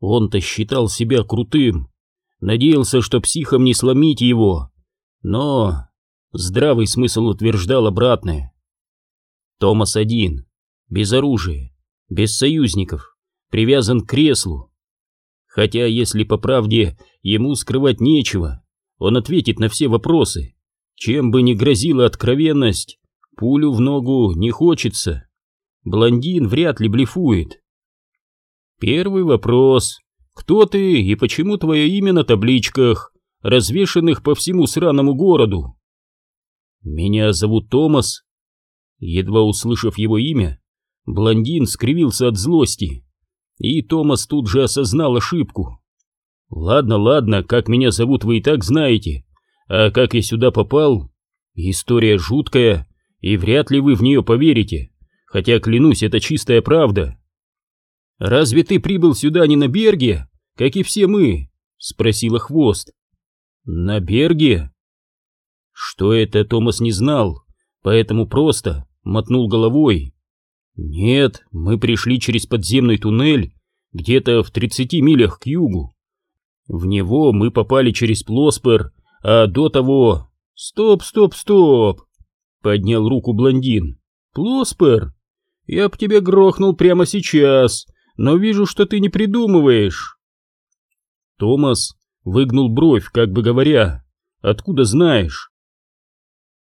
Он-то считал себя крутым, надеялся, что психом не сломить его, но здравый смысл утверждал обратное. Томас один, без оружия, без союзников, привязан к креслу. Хотя, если по правде ему скрывать нечего, он ответит на все вопросы. Чем бы ни грозила откровенность, пулю в ногу не хочется. Блондин вряд ли блефует. Первый вопрос. Кто ты и почему твое имя на табличках, развешанных по всему сраному городу? Меня зовут Томас. Едва услышав его имя, блондин скривился от злости, и Томас тут же осознал ошибку. Ладно, ладно, как меня зовут вы и так знаете, а как я сюда попал? История жуткая, и вряд ли вы в нее поверите, хотя, клянусь, это чистая правда. «Разве ты прибыл сюда не на Берге, как и все мы?» — спросила Хвост. «На Берге?» Что это, Томас не знал, поэтому просто мотнул головой. «Нет, мы пришли через подземный туннель, где-то в тридцати милях к югу. В него мы попали через Плоспер, а до того... Стоп, стоп, стоп!» Поднял руку блондин. «Плоспер? Я б тебя грохнул прямо сейчас, но вижу, что ты не придумываешь. Томас выгнул бровь, как бы говоря, откуда знаешь?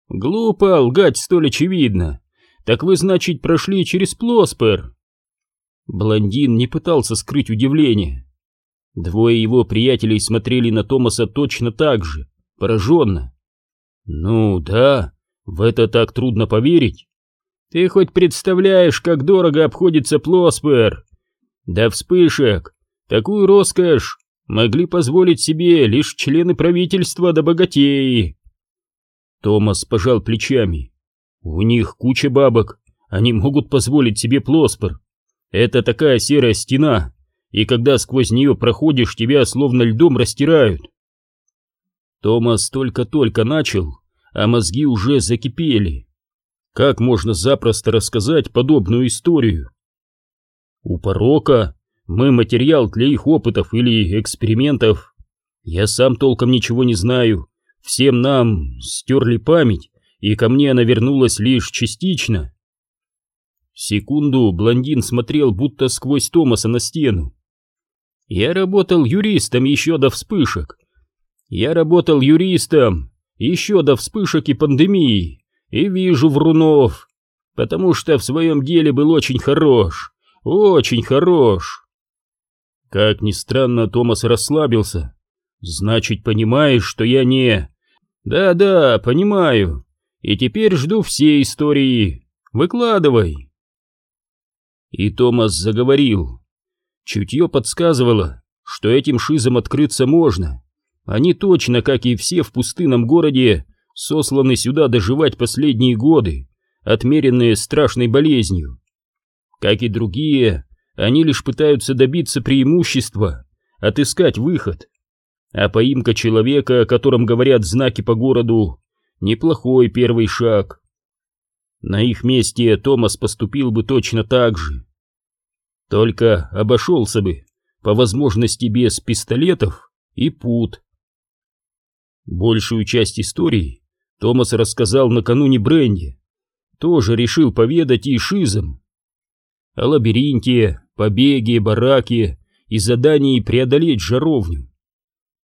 Глупо лгать столь очевидно. Так вы, значит, прошли через Плоспер? Блондин не пытался скрыть удивление. Двое его приятелей смотрели на Томаса точно так же, пораженно. Ну да, в это так трудно поверить. Ты хоть представляешь, как дорого обходится Плоспер? Да вспышек, такую роскошь могли позволить себе лишь члены правительства да богатеи. Томас пожал плечами. У них куча бабок, они могут позволить себе плоспор. Это такая серая стена, и когда сквозь нее проходишь, тебя словно льдом растирают. Томас только-только начал, а мозги уже закипели. Как можно запросто рассказать подобную историю? У порока мы материал для их опытов или экспериментов. Я сам толком ничего не знаю. Всем нам стерли память, и ко мне она вернулась лишь частично. Секунду блондин смотрел будто сквозь Томаса на стену. Я работал юристом еще до вспышек. Я работал юристом еще до вспышек и пандемии, и вижу врунов, потому что в своем деле был очень хорош. Очень хорош. Как ни странно, Томас расслабился. Значит, понимаешь, что я не... Да-да, понимаю. И теперь жду все истории. Выкладывай. И Томас заговорил. Чутье подсказывало, что этим шизам открыться можно. Они точно, как и все в пустынном городе, сосланы сюда доживать последние годы, отмеренные страшной болезнью. Как и другие, они лишь пытаются добиться преимущества, отыскать выход. А поимка человека, о котором говорят знаки по городу, неплохой первый шаг. На их месте Томас поступил бы точно так же. Только обошелся бы, по возможности без пистолетов и пут. Большую часть истории Томас рассказал накануне Бренди. Тоже решил поведать и шизам о лабиринте, побеге, бараке и задании преодолеть жаровню.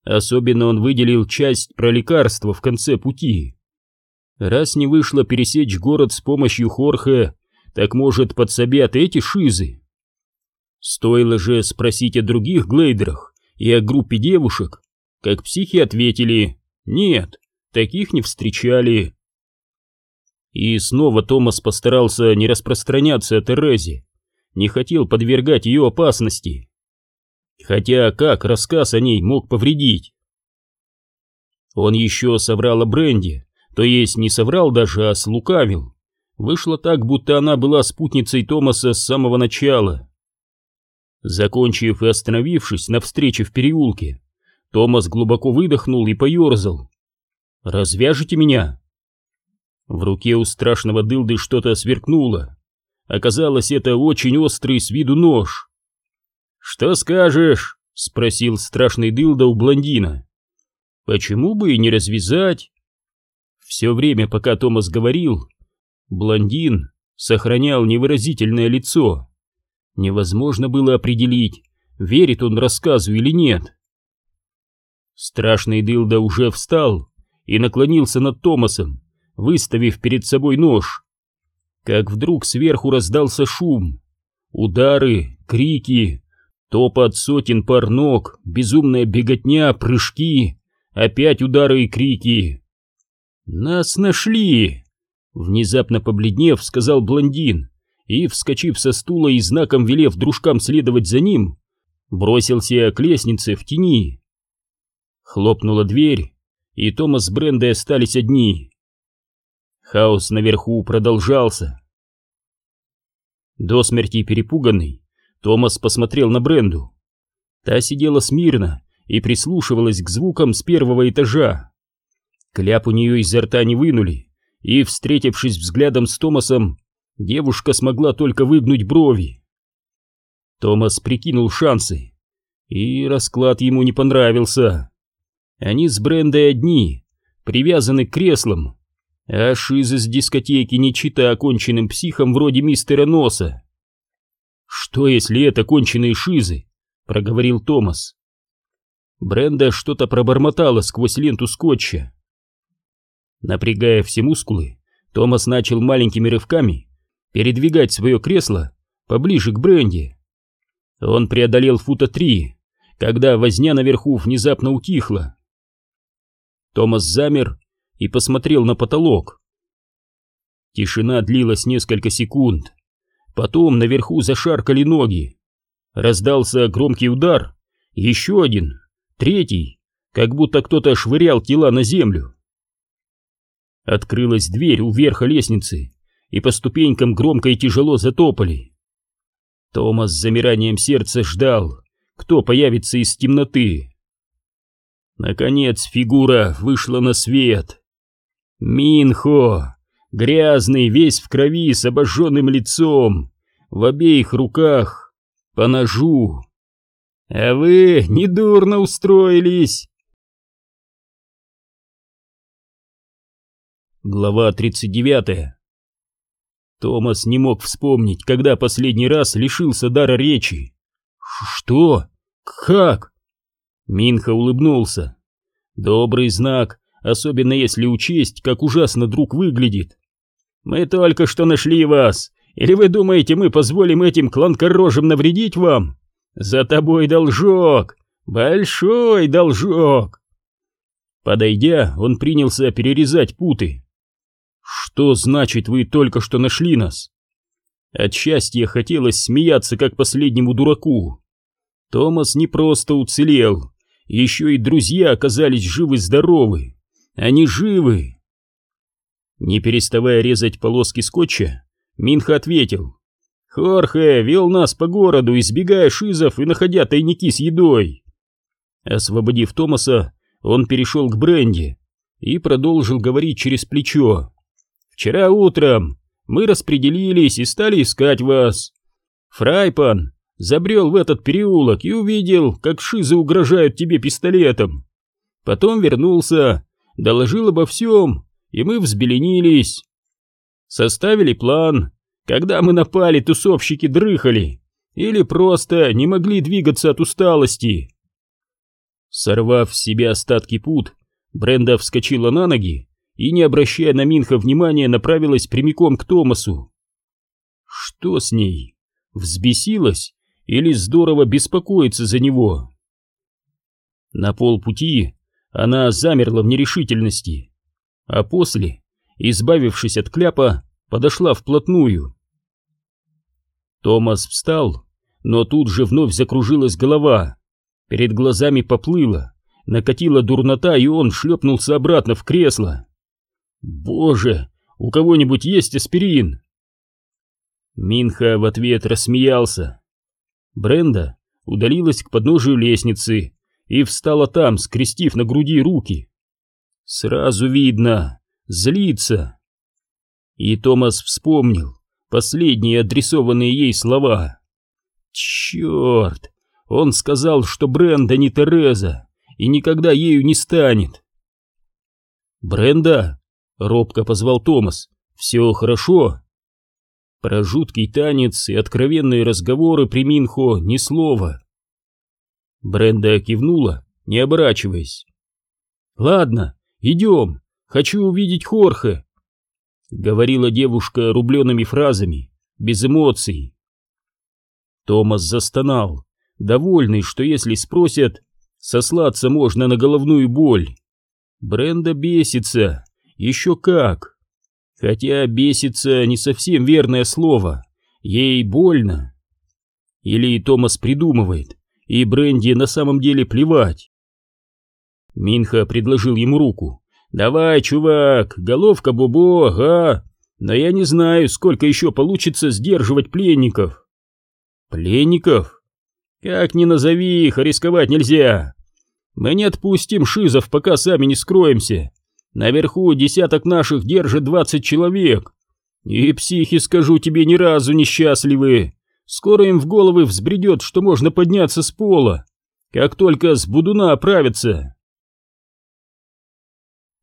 Особенно он выделил часть про лекарства в конце пути. Раз не вышло пересечь город с помощью Хорхе, так может подсобят эти шизы. Стоило же спросить о других глейдерах и о группе девушек, как психи ответили «нет, таких не встречали». И снова Томас постарался не распространяться о Терезе, не хотел подвергать ее опасности. Хотя как рассказ о ней мог повредить? Он еще соврал о Бренде, то есть не соврал даже, а слукавил. Вышло так, будто она была спутницей Томаса с самого начала. Закончив и остановившись на встрече в переулке, Томас глубоко выдохнул и поерзал. «Развяжете меня?» В руке у страшного дылды что-то сверкнуло. Оказалось, это очень острый с виду нож. «Что скажешь?» — спросил страшный дылда у блондина. «Почему бы и не развязать?» Все время, пока Томас говорил, блондин сохранял невыразительное лицо. Невозможно было определить, верит он рассказу или нет. Страшный дылда уже встал и наклонился над Томасом, выставив перед собой нож. Как вдруг сверху раздался шум. Удары, крики, топот сотен пар ног, безумная беготня, прыжки, опять удары и крики. «Нас нашли!» Внезапно побледнев, сказал блондин и, вскочив со стула и знаком велев дружкам следовать за ним, бросился к лестнице в тени. Хлопнула дверь, и Томас с Брендой остались одни. Хаос наверху продолжался. До смерти перепуганный, Томас посмотрел на Бренду. Та сидела смирно и прислушивалась к звукам с первого этажа. Кляп у нее изо рта не вынули, и, встретившись взглядом с Томасом, девушка смогла только выгнуть брови. Томас прикинул шансы, и расклад ему не понравился. Они с Брендой одни, привязаны к креслам, а шиза с дискотеки не чита оконченным психом вроде мистера Носа. «Что, если это конченые шизы?» — проговорил Томас. Бренда что-то пробормотала сквозь ленту скотча. Напрягая все мускулы, Томас начал маленькими рывками передвигать свое кресло поближе к Бренде. Он преодолел фута три, когда возня наверху внезапно утихла. Томас замер и посмотрел на потолок. Тишина длилась несколько секунд. Потом наверху зашаркали ноги. Раздался громкий удар, еще один, третий, как будто кто-то швырял тела на землю. Открылась дверь у верха лестницы, и по ступенькам громко и тяжело затопали. Томас с замиранием сердца ждал, кто появится из темноты. Наконец фигура вышла на свет. Минхо, грязный, весь в крови, с обожженным лицом, в обеих руках, по ножу. «А вы недурно устроились!» Глава 39 Томас не мог вспомнить, когда последний раз лишился дара речи. «Что? Как?» Минха улыбнулся. «Добрый знак, особенно если учесть, как ужасно друг выглядит. Мы только что нашли вас. Или вы думаете, мы позволим этим кланкорожам навредить вам? За тобой должок, большой должок!» Подойдя, он принялся перерезать путы. «Что значит, вы только что нашли нас?» От счастья хотелось смеяться, как последнему дураку. Томас не просто уцелел, еще и друзья оказались живы-здоровы. Они живы. Не переставая резать полоски скотча, Минха ответил. «Хорхе вел нас по городу, избегая шизов и находя тайники с едой». Освободив Томаса, он перешел к Бренди и продолжил говорить через плечо. Вчера утром мы распределились и стали искать вас. Фрайпан забрел в этот переулок и увидел, как шизы угрожают тебе пистолетом. Потом вернулся, доложил обо всем, и мы взбеленились. Составили план. Когда мы напали, тусовщики дрыхали или просто не могли двигаться от усталости. Сорвав с себя остатки пут, Бренда вскочила на ноги и, не обращая на Минха внимания, направилась прямиком к Томасу. Что с ней? Взбесилась или здорово беспокоится за него? На полпути она замерла в нерешительности, а после, избавившись от кляпа, подошла вплотную. Томас встал, но тут же вновь закружилась голова, перед глазами поплыла, накатила дурнота, и он шлепнулся обратно в кресло. «Боже, у кого-нибудь есть аспирин?» Минха в ответ рассмеялся. Бренда удалилась к подножию лестницы и встала там, скрестив на груди руки. Сразу видно, злится. И Томас вспомнил последние адресованные ей слова. Черт, Он сказал, что Бренда не Тереза и никогда ею не станет. «Бренда?» — робко позвал Томас. «Все хорошо?» Про жуткий танец и откровенные разговоры при Минхо ни слова. Бренда кивнула, не оборачиваясь. «Ладно, идем, хочу увидеть Хорхе», — говорила девушка рубленными фразами, без эмоций. Томас застонал, довольный, что если спросят, сослаться можно на головную боль. Бренда бесится, еще как. Хотя бесится не совсем верное слово, ей больно. Или Томас придумывает, и Бренди на самом деле плевать. Минха предложил ему руку. «Давай, чувак, головка Бобо, ага, но я не знаю, сколько еще получится сдерживать пленников». «Пленников? Как ни назови их, рисковать нельзя. Мы не отпустим шизов, пока сами не скроемся. Наверху десяток наших держит двадцать человек. И психи, скажу тебе, ни разу несчастливы. Скоро им в головы взбредет, что можно подняться с пола, как только с будуна оправятся.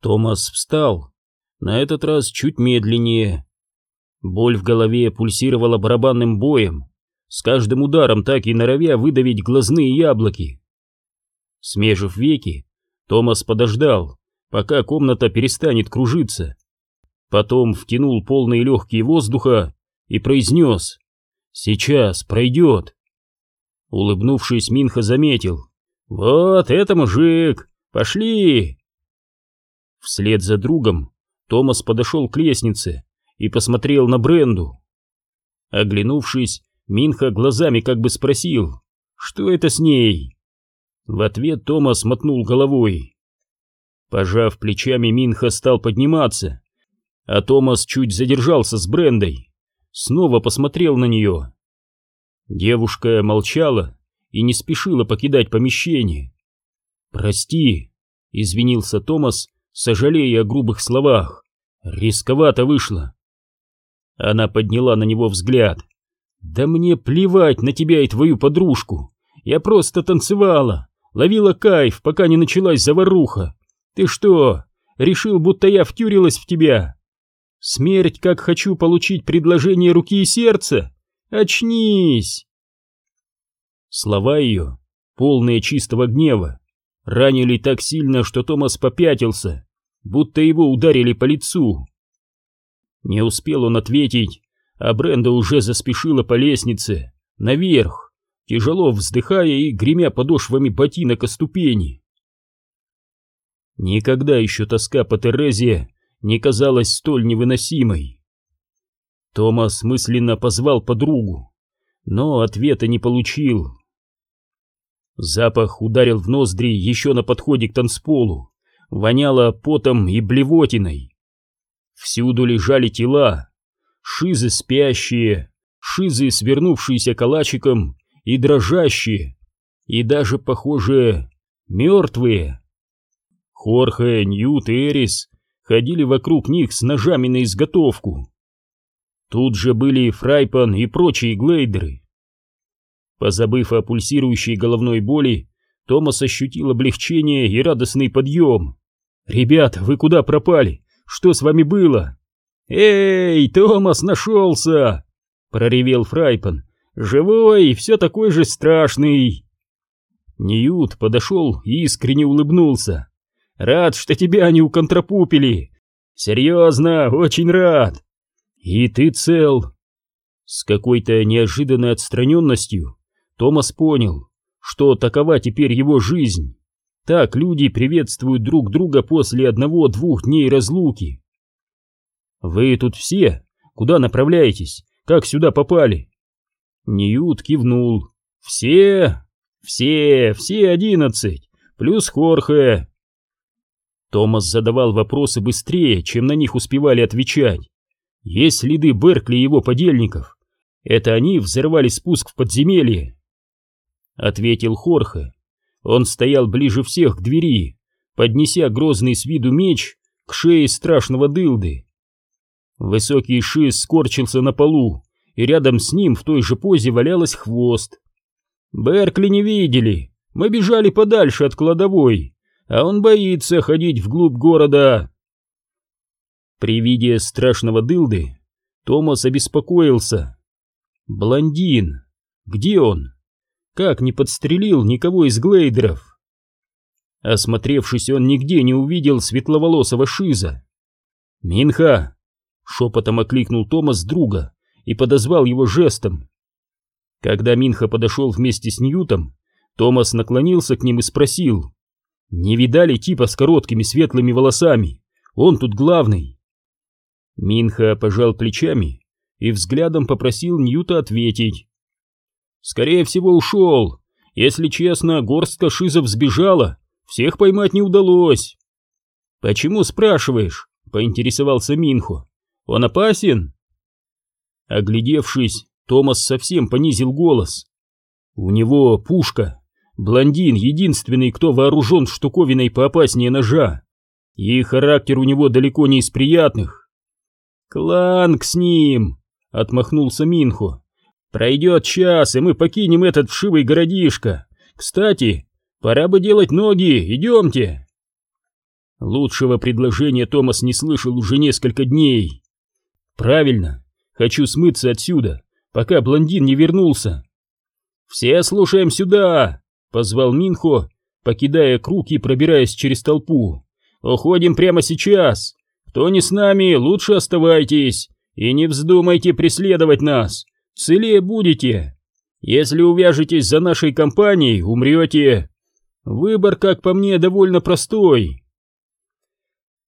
Томас встал, на этот раз чуть медленнее. Боль в голове пульсировала барабанным боем, с каждым ударом так и норовя выдавить глазные яблоки. Смежив веки, Томас подождал, пока комната перестанет кружиться. Потом втянул полные легкие воздуха и произнес «Сейчас пройдет». Улыбнувшись, Минха заметил «Вот это мужик! Пошли!» Вслед за другом Томас подошел к лестнице и посмотрел на Бренду. Оглянувшись, Минха глазами как бы спросил «Что это с ней?» В ответ Томас мотнул головой. Пожав плечами, Минха стал подниматься, а Томас чуть задержался с Брендой, снова посмотрел на нее. Девушка молчала и не спешила покидать помещение. «Прости», — извинился Томас, сожалея о грубых словах, — «рисковато вышло». Она подняла на него взгляд. «Да мне плевать на тебя и твою подружку, я просто танцевала». Ловила кайф, пока не началась заваруха. Ты что, решил, будто я втюрилась в тебя? Смерть, как хочу получить предложение руки и сердца? Очнись!» Слова ее, полные чистого гнева, ранили так сильно, что Томас попятился, будто его ударили по лицу. Не успел он ответить, а Бренда уже заспешила по лестнице, наверх тяжело вздыхая и гремя подошвами ботинок о ступени. Никогда еще тоска по Терезе не казалась столь невыносимой. Томас мысленно позвал подругу, но ответа не получил. Запах ударил в ноздри еще на подходе к танцполу, воняло потом и блевотиной. Всюду лежали тела, шизы спящие, шизы, свернувшиеся калачиком и дрожащие, и даже, похоже, мертвые. Хорхе, Ньют и Эрис ходили вокруг них с ножами на изготовку. Тут же были Фрайпан и прочие глейдеры. Позабыв о пульсирующей головной боли, Томас ощутил облегчение и радостный подъем. «Ребята, вы куда пропали? Что с вами было?» «Эй, Томас нашелся!» — проревел Фрайпан, Живой и все такой же страшный. Ньют подошел и искренне улыбнулся. Рад, что тебя не уконтрапупили. Серьезно, очень рад. И ты цел. С какой-то неожиданной отстраненностью Томас понял, что такова теперь его жизнь. Так люди приветствуют друг друга после одного-двух дней разлуки. Вы тут все? Куда направляетесь? Как сюда попали? Ньют кивнул. «Все? Все, все одиннадцать, плюс Хорхе». Томас задавал вопросы быстрее, чем на них успевали отвечать. Есть следы Беркли и его подельников. Это они взорвали спуск в подземелье. Ответил Хорхе. Он стоял ближе всех к двери, поднеся грозный с виду меч к шее страшного дылды. Высокий шиз скорчился на полу, и рядом с ним в той же позе валялась хвост. Беркли не видели, мы бежали подальше от кладовой, а он боится ходить вглубь города. При виде страшного дылды Томас обеспокоился. Блондин, где он? Как не подстрелил никого из глейдеров? Осмотревшись, он нигде не увидел светловолосого Шиза. «Минха!» — шепотом окликнул Томас друга и подозвал его жестом. Когда Минха подошел вместе с Ньютом, Томас наклонился к ним и спросил. «Не видали типа с короткими светлыми волосами? Он тут главный». Минха пожал плечами и взглядом попросил Ньюта ответить. «Скорее всего, ушел. Если честно, горстка шизов сбежала, всех поймать не удалось». «Почему спрашиваешь?» — поинтересовался Минхо. «Он опасен?» Оглядевшись, Томас совсем понизил голос. У него пушка. Блондин единственный, кто вооружен штуковиной поопаснее ножа. И характер у него далеко не из приятных. «Кланг с ним!» — отмахнулся Минхо. «Пройдет час, и мы покинем этот вшивый городишко. Кстати, пора бы делать ноги, идемте!» Лучшего предложения Томас не слышал уже несколько дней. «Правильно, хочу смыться отсюда, пока блондин не вернулся. «Все слушаем сюда!» — позвал Минхо, покидая круг и пробираясь через толпу. «Уходим прямо сейчас! Кто не с нами, лучше оставайтесь и не вздумайте преследовать нас! Целее будете! Если увяжетесь за нашей компанией, умрете! Выбор, как по мне, довольно простой!»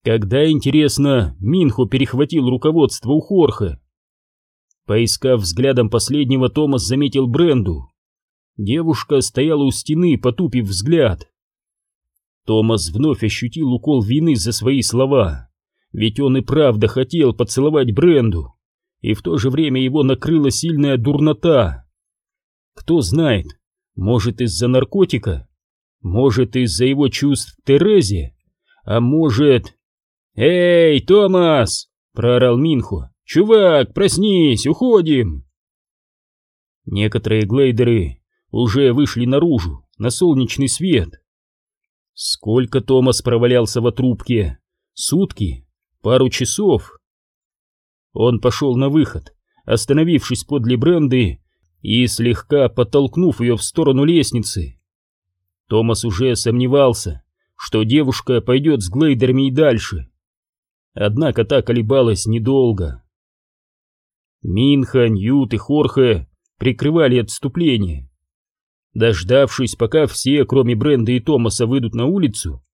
Когда, интересно, Минхо перехватил руководство у Хорха, Поискав взглядом последнего, Томас заметил Бренду. Девушка стояла у стены, потупив взгляд. Томас вновь ощутил укол вины за свои слова, ведь он и правда хотел поцеловать Бренду, и в то же время его накрыла сильная дурнота. Кто знает, может из-за наркотика, может из-за его чувств к Терезе, а может... «Эй, Томас!» — проорал Минхо. «Чувак, проснись, уходим!» Некоторые глейдеры уже вышли наружу, на солнечный свет. Сколько Томас провалялся в трубке? Сутки? Пару часов? Он пошел на выход, остановившись подле Бренды и слегка подтолкнув ее в сторону лестницы. Томас уже сомневался, что девушка пойдет с глейдерами и дальше. Однако та колебалась недолго. Минха, Ньют и Хорхе прикрывали отступление. Дождавшись, пока все, кроме Бренда и Томаса, выйдут на улицу,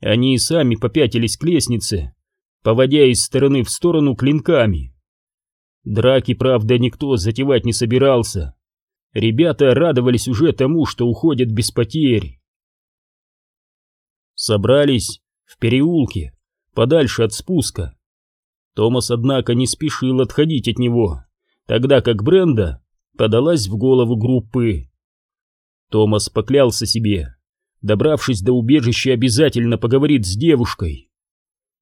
они и сами попятились к лестнице, поводя из стороны в сторону клинками. Драки, правда, никто затевать не собирался. Ребята радовались уже тому, что уходят без потерь. Собрались в переулке, подальше от спуска. Томас, однако, не спешил отходить от него, тогда как Бренда подалась в голову группы. Томас поклялся себе, добравшись до убежища, обязательно поговорит с девушкой.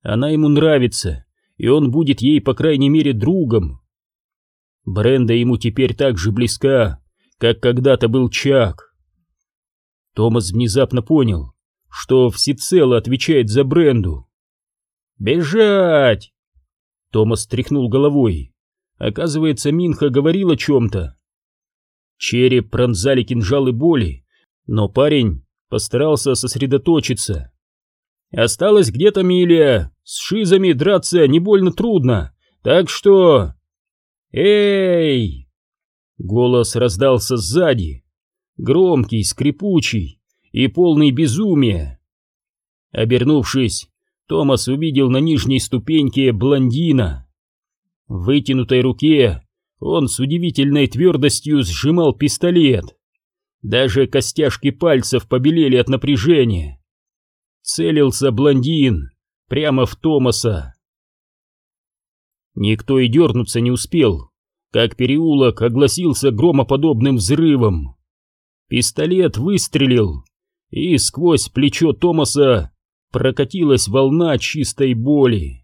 Она ему нравится, и он будет ей, по крайней мере, другом. Бренда ему теперь так же близка, как когда-то был Чак. Томас внезапно понял, что всецело отвечает за Бренду. «Бежать!» Томас тряхнул головой. Оказывается, Минха говорил о чем-то. Череп пронзали кинжалы боли, но парень постарался сосредоточиться. Осталось где-то миля, с шизами драться не больно трудно, так что... Эй! Голос раздался сзади, громкий, скрипучий и полный безумия. Обернувшись, Томас увидел на нижней ступеньке блондина. В вытянутой руке он с удивительной твердостью сжимал пистолет. Даже костяшки пальцев побелели от напряжения. Целился блондин прямо в Томаса. Никто и дернуться не успел, как переулок огласился громоподобным взрывом. Пистолет выстрелил, и сквозь плечо Томаса прокатилась волна чистой боли.